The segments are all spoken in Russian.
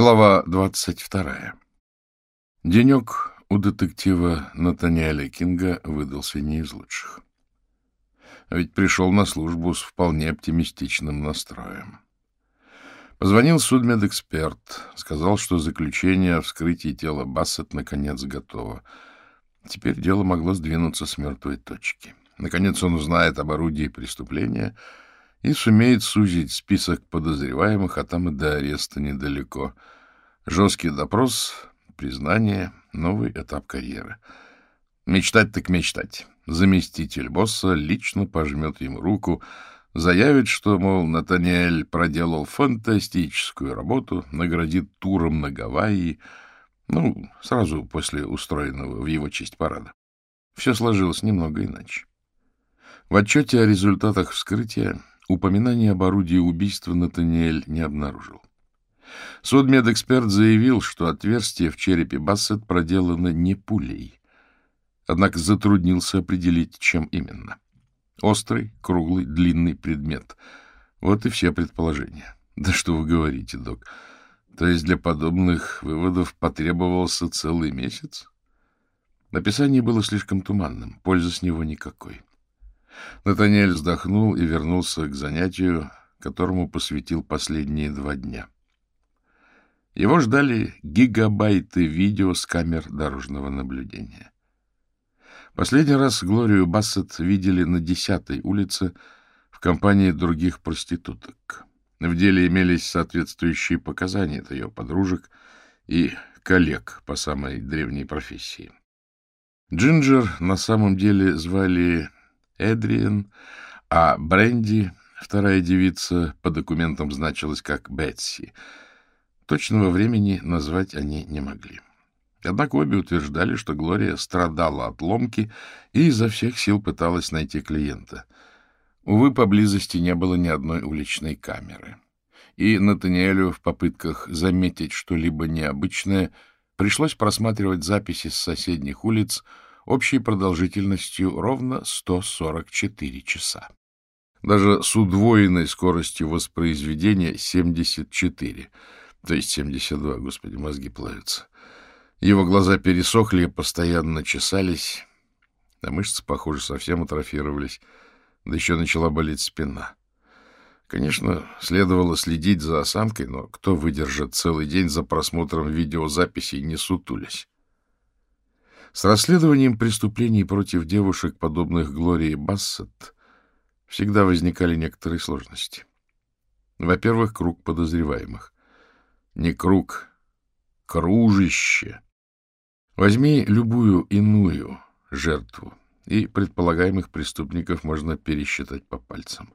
Глава двадцать вторая. Денек у детектива Натаниэля Кинга выдался не из лучших. Ведь пришел на службу с вполне оптимистичным настроем. Позвонил судмедэксперт, сказал, что заключение о вскрытии тела Бассет наконец готово. Теперь дело могло сдвинуться с мертвой точки. Наконец он узнает об орудии преступления — и сумеет сузить список подозреваемых, а там и до ареста недалеко. Жесткий допрос, признание, новый этап карьеры. Мечтать так мечтать. Заместитель босса лично пожмет ему руку, заявит, что, мол, Натаниэль проделал фантастическую работу, наградит туром на Гавайи, ну, сразу после устроенного в его честь парада. Все сложилось немного иначе. В отчете о результатах вскрытия Упоминания об орудии убийства Натаниэль не обнаружил. Судмедэксперт заявил, что отверстие в черепе Бассет проделано не пулей, однако затруднился определить, чем именно. Острый, круглый, длинный предмет. Вот и все предположения. Да что вы говорите, док? То есть для подобных выводов потребовался целый месяц? Написание было слишком туманным, пользы с него никакой. Натаниэль вздохнул и вернулся к занятию, которому посвятил последние два дня. Его ждали гигабайты видео с камер дорожного наблюдения. Последний раз Глорию Бассет видели на 10-й улице в компании других проституток. В деле имелись соответствующие показания от ее подружек и коллег по самой древней профессии. Джинджер на самом деле звали Эдриен, а Бренди, вторая девица, по документам значилась как Бетси. Точного времени назвать они не могли. Однако обе утверждали, что Глория страдала от ломки и изо всех сил пыталась найти клиента. Увы, поблизости не было ни одной уличной камеры. И Натаниэлю в попытках заметить что-либо необычное пришлось просматривать записи с соседних улиц, общей продолжительностью ровно 144 часа. Даже с удвоенной скоростью воспроизведения 74, то есть 72, господи, мозги плавятся. Его глаза пересохли постоянно чесались, а мышцы, похоже, совсем атрофировались, да еще начала болеть спина. Конечно, следовало следить за осанкой, но кто выдержит целый день за просмотром видеозаписей, не сутулясь? С расследованием преступлений против девушек, подобных Глории Бассет, всегда возникали некоторые сложности. Во-первых, круг подозреваемых. Не круг, кружище. Возьми любую иную жертву, и предполагаемых преступников можно пересчитать по пальцам.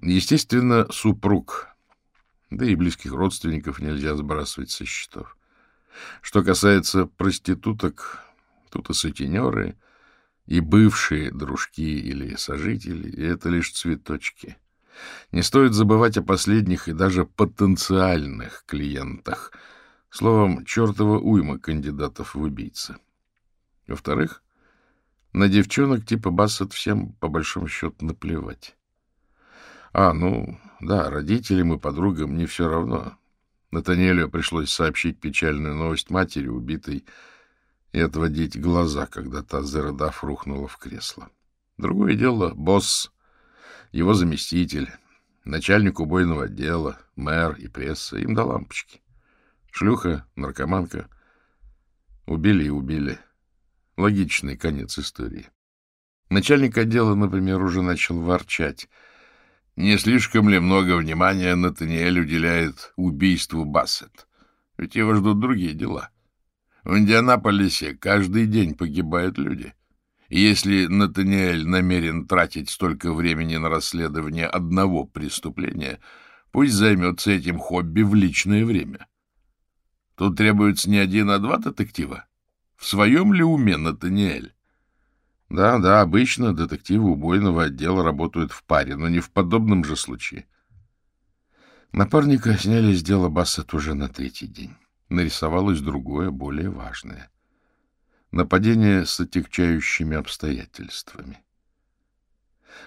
Естественно, супруг, да и близких родственников нельзя сбрасывать со счетов. Что касается проституток, тут и сутенеры, и бывшие дружки или сожители, и это лишь цветочки. Не стоит забывать о последних и даже потенциальных клиентах. Словом, чертова уйма кандидатов в убийцы. Во-вторых, на девчонок типа Бассет всем, по большому счету, наплевать. А, ну, да, родителям и подругам не все равно. Натаниэлю пришлось сообщить печальную новость матери, убитой, и отводить глаза, когда та, зарыдав, рухнула в кресло. Другое дело — босс, его заместитель, начальник убойного отдела, мэр и пресса. Им до лампочки. Шлюха, наркоманка. Убили и убили. Логичный конец истории. Начальник отдела, например, уже начал ворчать — не слишком ли много внимания Натаниэль уделяет убийству Бассет? Ведь его ждут другие дела. В Индианаполисе каждый день погибают люди. И если Натаниэль намерен тратить столько времени на расследование одного преступления, пусть займется этим хобби в личное время. Тут требуется не один, а два детектива. В своем ли уме Натаниэль? Да, да, обычно детективы убойного отдела работают в паре, но не в подобном же случае. Напарника сняли с дела Бассет уже на третий день. Нарисовалось другое, более важное. Нападение с отягчающими обстоятельствами.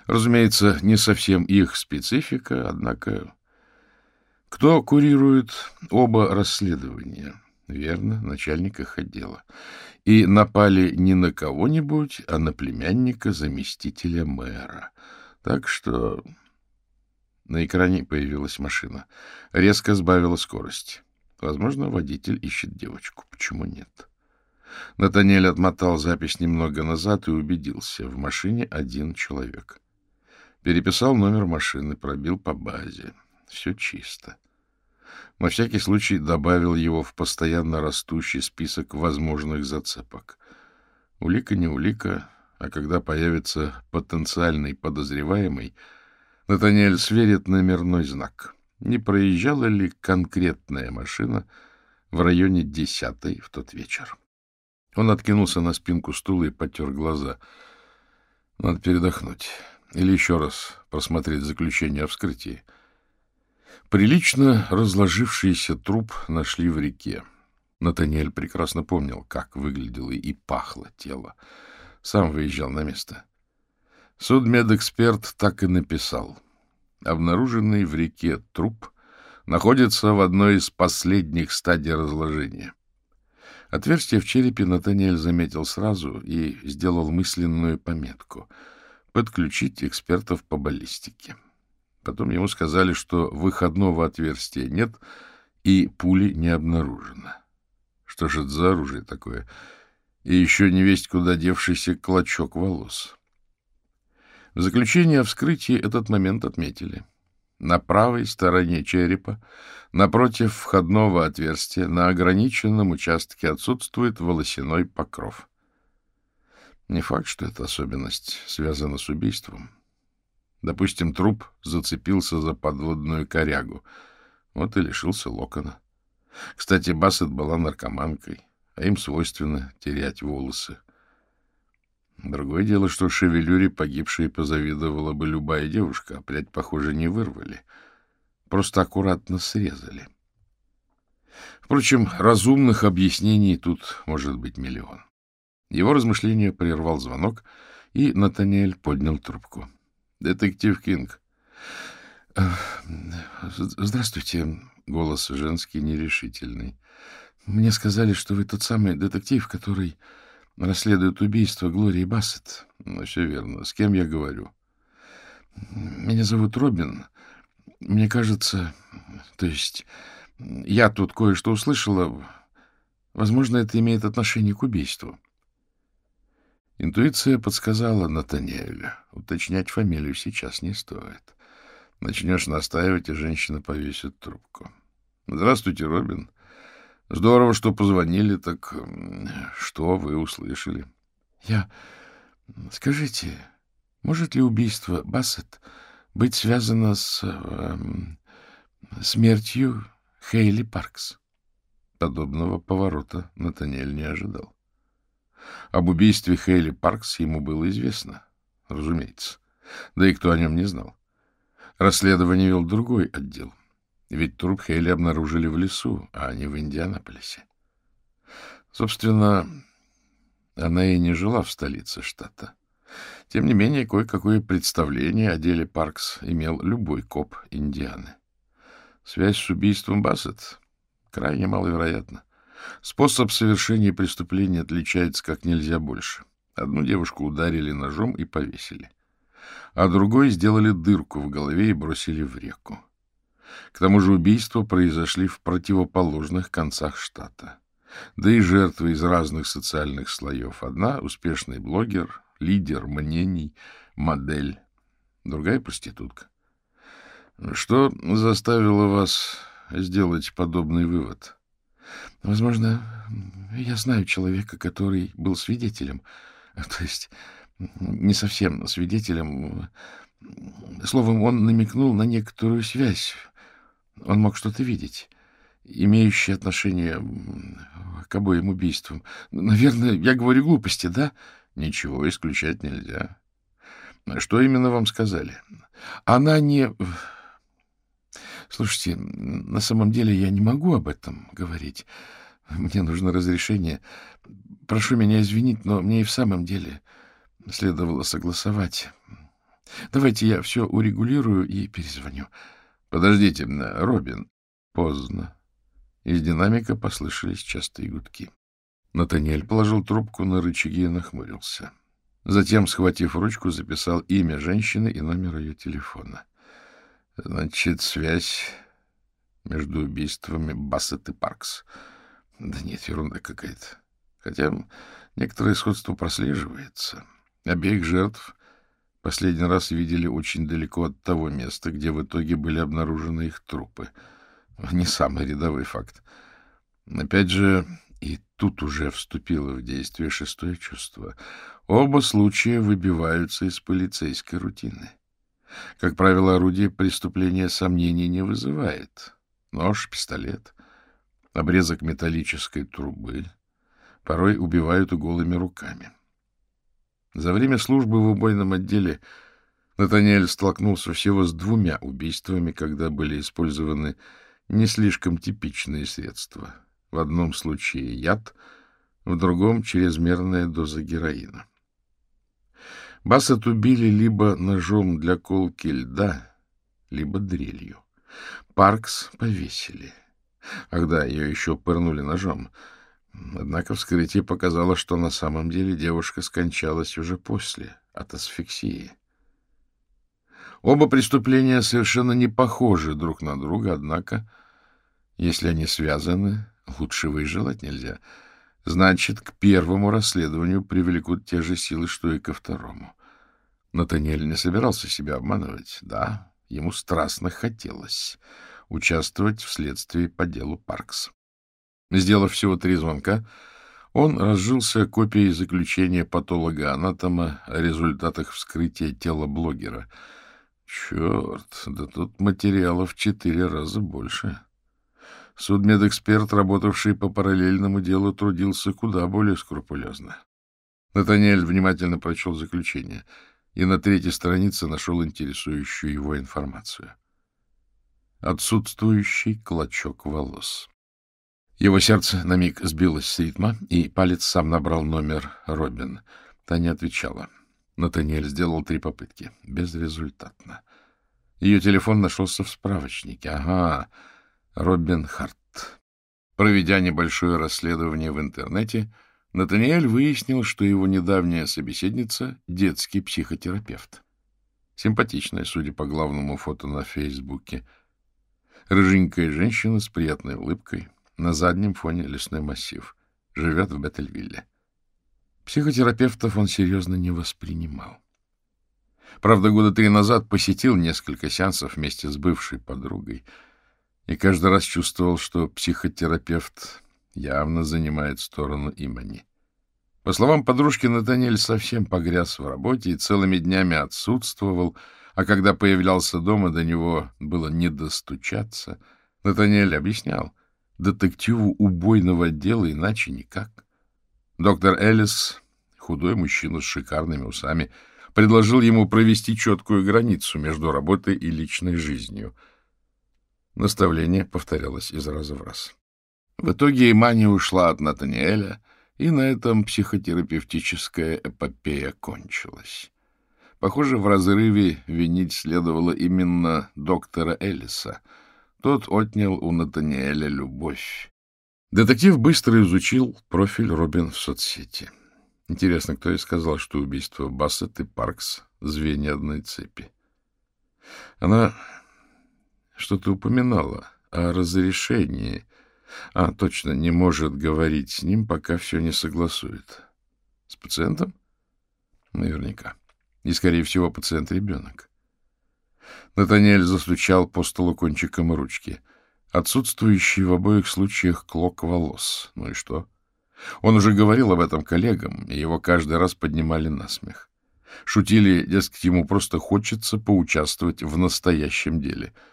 Разумеется, не совсем их специфика, однако Кто курирует оба расследования? Верно, начальник их отдела. И напали не на кого-нибудь, а на племянника заместителя мэра. Так что... На экране появилась машина. Резко сбавила скорость. Возможно, водитель ищет девочку. Почему нет? Натанель отмотал запись немного назад и убедился. В машине один человек. Переписал номер машины, пробил по базе. Все чисто. На всякий случай добавил его в постоянно растущий список возможных зацепок. Улика не улика, а когда появится потенциальный подозреваемый, Натаниэль сверит номерной знак. Не проезжала ли конкретная машина в районе десятой в тот вечер? Он откинулся на спинку стула и потер глаза. Надо передохнуть. Или еще раз просмотреть заключение о вскрытии. Прилично разложившийся труп нашли в реке. Натаниэль прекрасно помнил, как выглядело и пахло тело. Сам выезжал на место. Судмедэксперт так и написал. Обнаруженный в реке труп находится в одной из последних стадий разложения. Отверстие в черепе Натаниэль заметил сразу и сделал мысленную пометку — подключить экспертов по баллистике. Потом ему сказали, что выходного отверстия нет и пули не обнаружено. Что же это за оружие такое? И еще не весть куда девшийся клочок волос. В заключение о вскрытии этот момент отметили. На правой стороне черепа, напротив входного отверстия, на ограниченном участке отсутствует волосяной покров. Не факт, что эта особенность связана с убийством. Допустим, труп зацепился за подводную корягу. Вот и лишился локона. Кстати, Бассет была наркоманкой, а им свойственно терять волосы. Другое дело, что шевелюре погибшей позавидовала бы любая девушка, а прядь, похоже, не вырвали. Просто аккуратно срезали. Впрочем, разумных объяснений тут может быть миллион. Его размышления прервал звонок, и Натаниэль поднял трубку. — Детектив Кинг. — Здравствуйте. Голос женский, нерешительный. — Мне сказали, что вы тот самый детектив, который расследует убийство Глории Бассет. — Ну, все верно. С кем я говорю? — Меня зовут Робин. Мне кажется... То есть... Я тут кое-что услышала. Возможно, это имеет отношение к убийству. Интуиция подсказала Натаниэлю. Уточнять фамилию сейчас не стоит. Начнешь настаивать, и женщина повесит трубку. — Здравствуйте, Робин. Здорово, что позвонили. Так что вы услышали? — Я... Скажите, может ли убийство Бассет быть связано с... Э, смертью Хейли Паркс? Подобного поворота Натаниэль не ожидал. Об убийстве Хейли Паркс ему было известно, разумеется. Да и кто о нем не знал. Расследование вел другой отдел. Ведь труп Хейли обнаружили в лесу, а не в Индианаполисе. Собственно, она и не жила в столице штата. Тем не менее, кое-какое представление о деле Паркс имел любой коп Индианы. Связь с убийством Бассет крайне маловероятна. Способ совершения преступления отличается как нельзя больше. Одну девушку ударили ножом и повесили, а другой сделали дырку в голове и бросили в реку. К тому же убийства произошли в противоположных концах штата. Да и жертвы из разных социальных слоев. Одна — успешный блогер, лидер мнений, модель. Другая — проститутка. Что заставило вас сделать подобный вывод? Возможно, я знаю человека, который был свидетелем. То есть не совсем свидетелем. Словом, он намекнул на некоторую связь. Он мог что-то видеть, имеющее отношение к обоим убийствам. Наверное, я говорю глупости, да? Ничего исключать нельзя. Что именно вам сказали? Она не... Слушайте, на самом деле я не могу об этом говорить. Мне нужно разрешение. Прошу меня извинить, но мне и в самом деле следовало согласовать. Давайте я все урегулирую и перезвоню. Подождите, Робин. поздно. Из динамика послышались частые гудки. Натаниэль положил трубку на рычаги и нахмурился. Затем, схватив ручку, записал имя женщины и номер ее телефона. Значит, связь между убийствами Бассет и Паркс. Да нет, ерунда какая-то. Хотя некоторое сходство прослеживается. Обеих жертв последний раз видели очень далеко от того места, где в итоге были обнаружены их трупы. Не самый рядовой факт. Опять же, и тут уже вступило в действие шестое чувство. Оба случая выбиваются из полицейской рутины. Как правило, орудие преступления сомнений не вызывает. Нож, пистолет, обрезок металлической трубы порой убивают голыми руками. За время службы в убойном отделе Натаниэль столкнулся всего с двумя убийствами, когда были использованы не слишком типичные средства — в одном случае яд, в другом — чрезмерная доза героина. Бассет убили либо ножом для колки льда, либо дрелью. Паркс повесили. Ах да, ее еще пырнули ножом. Однако вскрытие показало, что на самом деле девушка скончалась уже после, от асфиксии. Оба преступления совершенно не похожи друг на друга, однако, если они связаны, Лучшего и нельзя. Значит, к первому расследованию привлекут те же силы, что и ко второму. Натаниэль не собирался себя обманывать. Да, ему страстно хотелось участвовать в следствии по делу Паркс. Сделав всего три звонка, он разжился копией заключения патолога-анатома о результатах вскрытия тела блогера. Черт, да тут материалов в четыре раза больше. Судмедэксперт, работавший по параллельному делу, трудился куда более скрупулезно. Натаниэль внимательно прочел заключение и на третьей странице нашел интересующую его информацию. Отсутствующий клочок волос. Его сердце на миг сбилось с ритма, и палец сам набрал номер Робин. Та не отвечала. Натаниэль сделал три попытки. Безрезультатно. Ее телефон нашелся в справочнике. Ага, Робин Харт. Проведя небольшое расследование в интернете, Натаниэль выяснил, что его недавняя собеседница — детский психотерапевт. Симпатичная, судя по главному фото на Фейсбуке. Рыженькая женщина с приятной улыбкой, на заднем фоне лесной массив. Живет в Беттельвилле. Психотерапевтов он серьезно не воспринимал. Правда, года три назад посетил несколько сеансов вместе с бывшей подругой — и каждый раз чувствовал, что психотерапевт явно занимает сторону имени. По словам подружки, Натаниэль совсем погряз в работе и целыми днями отсутствовал, а когда появлялся дома, до него было не достучаться. Натаниэль объяснял, детективу убойного дела иначе никак. Доктор Эллис, худой мужчина с шикарными усами, предложил ему провести четкую границу между работой и личной жизнью — Наставление повторялось из раза в раз. В итоге Имани ушла от Натаниэля, и на этом психотерапевтическая эпопея кончилась. Похоже, в разрыве винить следовало именно доктора Эллиса. Тот отнял у Натаниэля любовь. Детектив быстро изучил профиль Робин в соцсети. Интересно, кто ей сказал, что убийство Бассет и Паркс — звенья одной цепи? Она что-то упоминала о разрешении. А, точно, не может говорить с ним, пока все не согласует. С пациентом? Наверняка. И, скорее всего, пациент — ребенок. Натаниэль застучал по столу кончиком ручки. Отсутствующий в обоих случаях клок волос. Ну и что? Он уже говорил об этом коллегам, и его каждый раз поднимали на смех. Шутили, дескать, ему просто хочется поучаствовать в настоящем деле —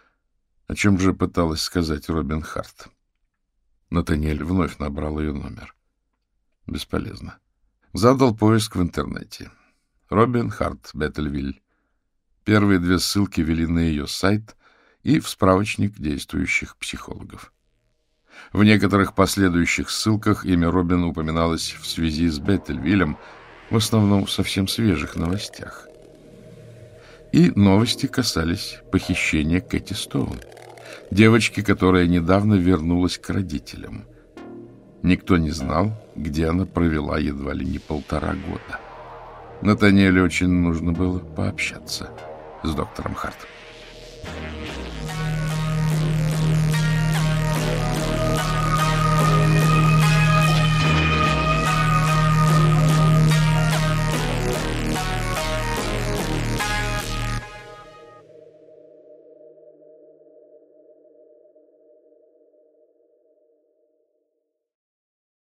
о чем же пыталась сказать Робин Харт? Натаниэль вновь набрал ее номер. Бесполезно. Задал поиск в интернете. Робин Харт, Беттельвиль. Первые две ссылки вели на ее сайт и в справочник действующих психологов. В некоторых последующих ссылках имя Робин упоминалось в связи с Беттельвилем, в основном в совсем свежих новостях. И новости касались похищения Кэти Стоун. Девочки, которая недавно вернулась к родителям. Никто не знал, где она провела едва ли не полтора года. Натаниэлю очень нужно было пообщаться с доктором Хартом.